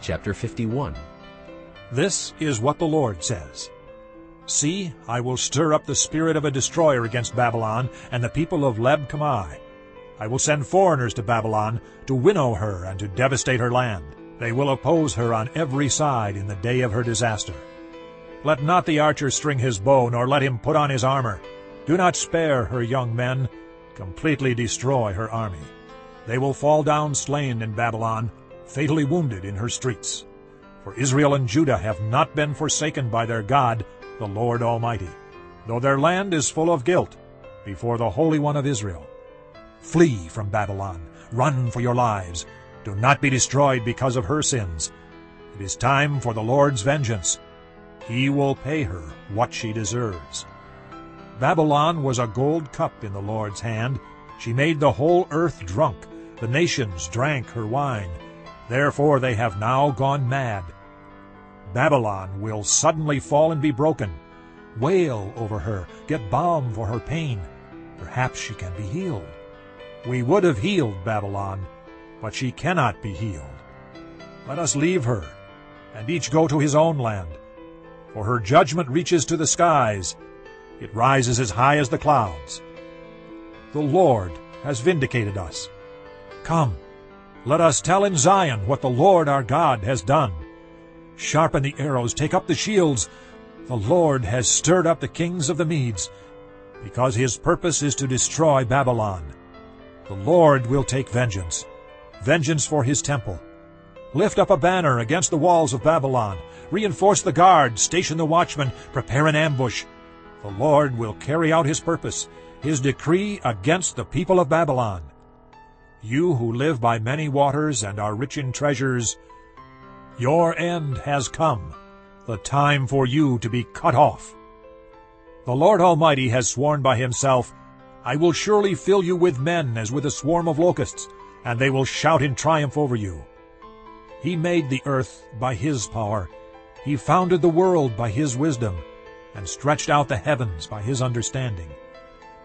Chapter 51 This is what the Lord says. See, I will stir up the spirit of a destroyer against Babylon and the people of Leb Kamai. I will send foreigners to Babylon to winnow her and to devastate her land. They will oppose her on every side in the day of her disaster. Let not the archer string his bow, nor let him put on his armor. Do not spare her young men. Completely destroy her army. They will fall down slain in Babylon, fatally wounded in her streets. For Israel and Judah have not been forsaken by their God, the Lord Almighty, though their land is full of guilt before the Holy One of Israel. Flee from Babylon. Run for your lives. Do not be destroyed because of her sins. It is time for the Lord's vengeance. He will pay her what she deserves. Babylon was a gold cup in the Lord's hand. She made the whole earth drunk. The nations drank her wine. Therefore they have now gone mad. Babylon will suddenly fall and be broken. Wail over her, get balm for her pain. Perhaps she can be healed. We would have healed Babylon, but she cannot be healed. Let us leave her, and each go to his own land. For her judgment reaches to the skies, it rises as high as the clouds. The Lord has vindicated us. Come, let us tell in Zion what the Lord our God has done. Sharpen the arrows, take up the shields. The Lord has stirred up the kings of the Medes, because his purpose is to destroy Babylon. The Lord will take vengeance, vengeance for his temple. Lift up a banner against the walls of Babylon. Reinforce the guard, station the watchmen, prepare an ambush. The Lord will carry out his purpose, his decree against the people of Babylon. You who live by many waters and are rich in treasures, your end has come, the time for you to be cut off. The Lord Almighty has sworn by himself, I will surely fill you with men as with a swarm of locusts, and they will shout in triumph over you. He made the earth by his power. He founded the world by his wisdom, and stretched out the heavens by his understanding.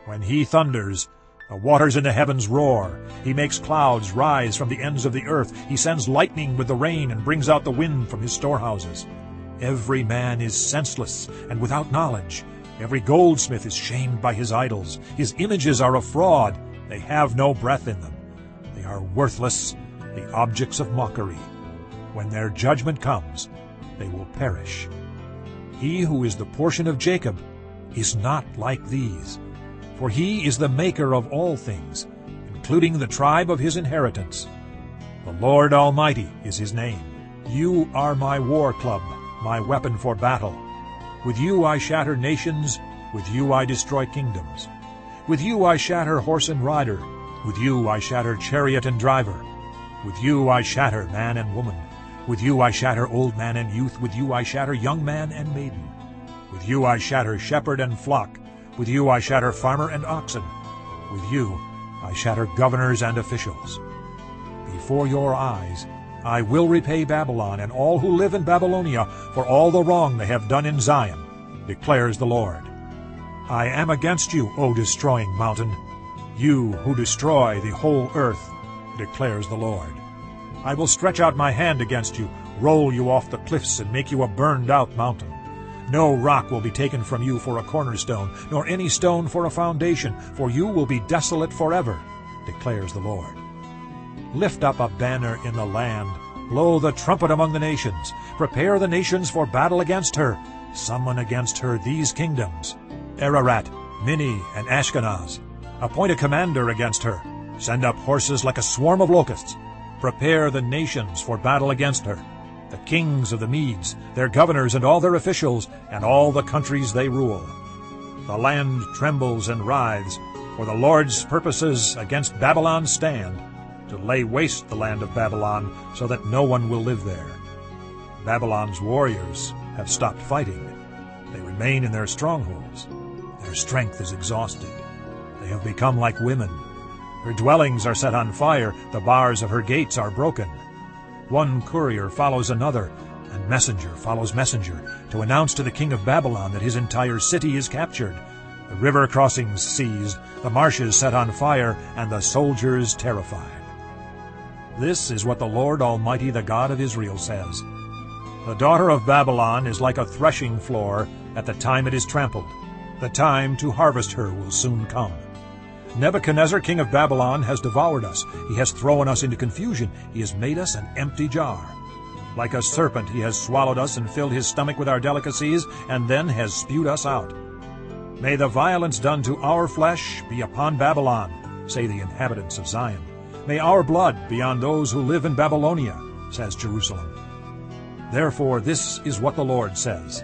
When he thunders, the waters in the heavens roar. He makes clouds rise from the ends of the earth. He sends lightning with the rain and brings out the wind from his storehouses. Every man is senseless and without knowledge. Every goldsmith is shamed by his idols. His images are a fraud. They have no breath in them. They are worthless, the objects of mockery. When their judgment comes, they will perish. He who is the portion of Jacob is not like these, for he is the maker of all things, including the tribe of his inheritance. The Lord Almighty is his name. You are my war club, my weapon for battle. With you I shatter nations, with you I destroy kingdoms. With you I shatter horse and rider, with you I shatter chariot and driver. With you I shatter man and woman. With you I shatter old man and youth, with you I shatter young man and maiden. With you I shatter shepherd and flock, with you I shatter farmer and oxen. With you I shatter governors and officials. Before your eyes I will repay Babylon and all who live in Babylonia for all the wrong they have done in Zion, declares the Lord. I am against you, O destroying mountain, you who destroy the whole earth, declares the Lord. I will stretch out my hand against you, roll you off the cliffs, and make you a burned-out mountain. No rock will be taken from you for a cornerstone, nor any stone for a foundation, for you will be desolate forever, declares the Lord. Lift up a banner in the land, blow the trumpet among the nations, prepare the nations for battle against her, summon against her these kingdoms, Ararat, Minni, and Ashkenaz. Appoint a commander against her, send up horses like a swarm of locusts, prepare the nations for battle against her, the kings of the Medes, their governors and all their officials, and all the countries they rule. The land trembles and writhes, for the Lord's purposes against Babylon stand, to lay waste the land of Babylon, so that no one will live there. Babylon's warriors have stopped fighting. They remain in their strongholds. Their strength is exhausted. They have become like women, her dwellings are set on fire, the bars of her gates are broken. One courier follows another, and messenger follows messenger, to announce to the king of Babylon that his entire city is captured, the river crossings seized, the marshes set on fire, and the soldiers terrified. This is what the Lord Almighty, the God of Israel, says. The daughter of Babylon is like a threshing floor at the time it is trampled. The time to harvest her will soon come. Nebuchadnezzar, king of Babylon, has devoured us. He has thrown us into confusion. He has made us an empty jar. Like a serpent he has swallowed us and filled his stomach with our delicacies, and then has spewed us out. May the violence done to our flesh be upon Babylon, say the inhabitants of Zion. May our blood be on those who live in Babylonia, says Jerusalem. Therefore this is what the Lord says.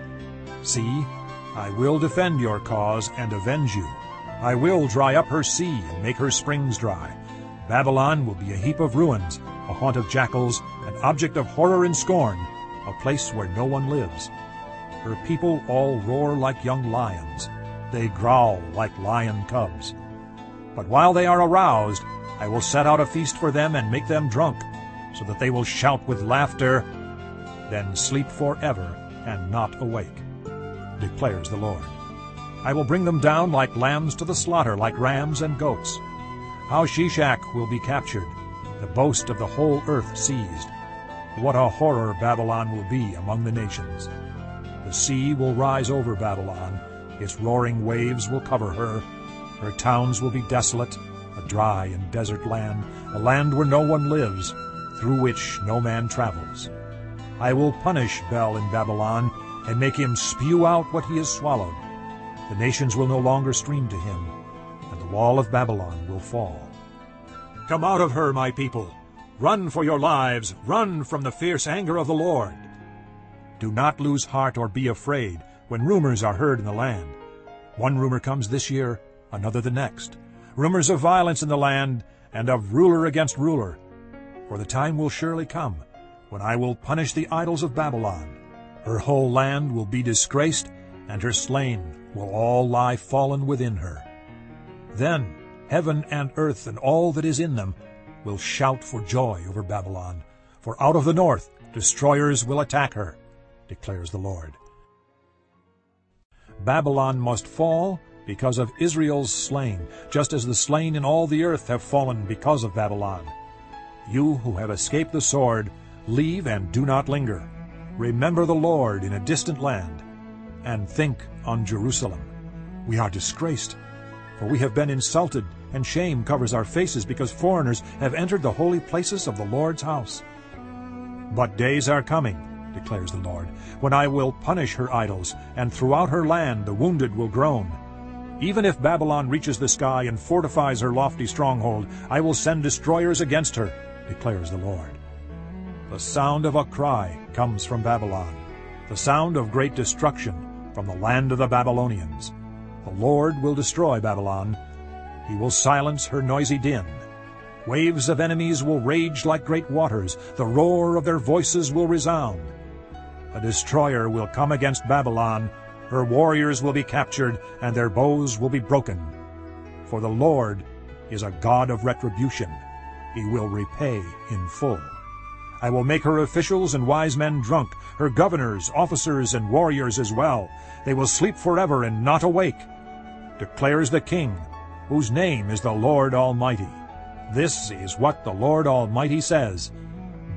See, I will defend your cause and avenge you. I will dry up her sea and make her springs dry. Babylon will be a heap of ruins, a haunt of jackals, an object of horror and scorn, a place where no one lives. Her people all roar like young lions. They growl like lion cubs. But while they are aroused, I will set out a feast for them and make them drunk, so that they will shout with laughter, then sleep forever and not awake, declares the Lord. I will bring them down like lambs to the slaughter, like rams and goats. How Sheshak will be captured, the boast of the whole earth seized. What a horror Babylon will be among the nations. The sea will rise over Babylon, its roaring waves will cover her. Her towns will be desolate, a dry and desert land, a land where no one lives, through which no man travels. I will punish Bel in Babylon, and make him spew out what he has swallowed. The nations will no longer stream to him, and the wall of Babylon will fall. Come out of her, my people! Run for your lives! Run from the fierce anger of the Lord! Do not lose heart or be afraid when rumors are heard in the land. One rumor comes this year, another the next. Rumors of violence in the land, and of ruler against ruler. For the time will surely come when I will punish the idols of Babylon. Her whole land will be disgraced, and her slain will all lie fallen within her. Then heaven and earth and all that is in them will shout for joy over Babylon, for out of the north destroyers will attack her, declares the Lord. Babylon must fall because of Israel's slain, just as the slain in all the earth have fallen because of Babylon. You who have escaped the sword, leave and do not linger. Remember the Lord in a distant land, and think on Jerusalem. We are disgraced, for we have been insulted, and shame covers our faces because foreigners have entered the holy places of the Lord's house. But days are coming, declares the Lord, when I will punish her idols, and throughout her land the wounded will groan. Even if Babylon reaches the sky and fortifies her lofty stronghold, I will send destroyers against her, declares the Lord. The sound of a cry comes from Babylon, the sound of great destruction from the land of the Babylonians. The Lord will destroy Babylon. He will silence her noisy din. Waves of enemies will rage like great waters. The roar of their voices will resound. A destroyer will come against Babylon. Her warriors will be captured, and their bows will be broken. For the Lord is a God of retribution. He will repay in full. I will make her officials and wise men drunk, her governors, officers, and warriors as well. They will sleep forever and not awake, declares the King, whose name is the Lord Almighty. This is what the Lord Almighty says.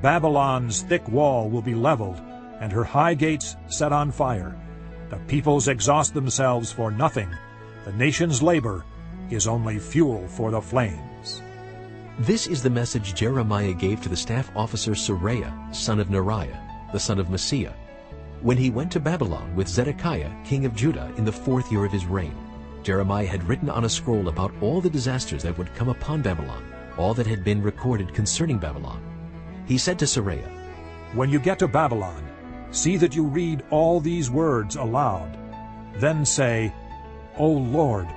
Babylon's thick wall will be leveled, and her high gates set on fire. The peoples exhaust themselves for nothing. The nation's labor is only fuel for the flames. This is the message Jeremiah gave to the staff officer Seraiah, son of Neriah, the son of Mahseiah, when he went to Babylon with Zedekiah, king of Judah, in the fourth year of his reign. Jeremiah had written on a scroll about all the disasters that would come upon Babylon, all that had been recorded concerning Babylon. He said to Seraiah, When you get to Babylon, see that you read all these words aloud. Then say, O Lord,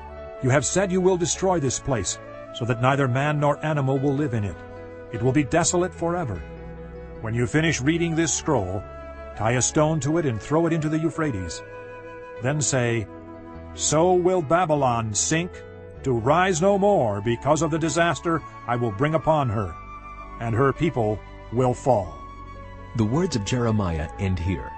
you have said you will destroy this place, so that neither man nor animal will live in it. It will be desolate forever. When you finish reading this scroll, tie a stone to it and throw it into the Euphrates. Then say, So will Babylon sink, to rise no more because of the disaster I will bring upon her, and her people will fall. The words of Jeremiah end here.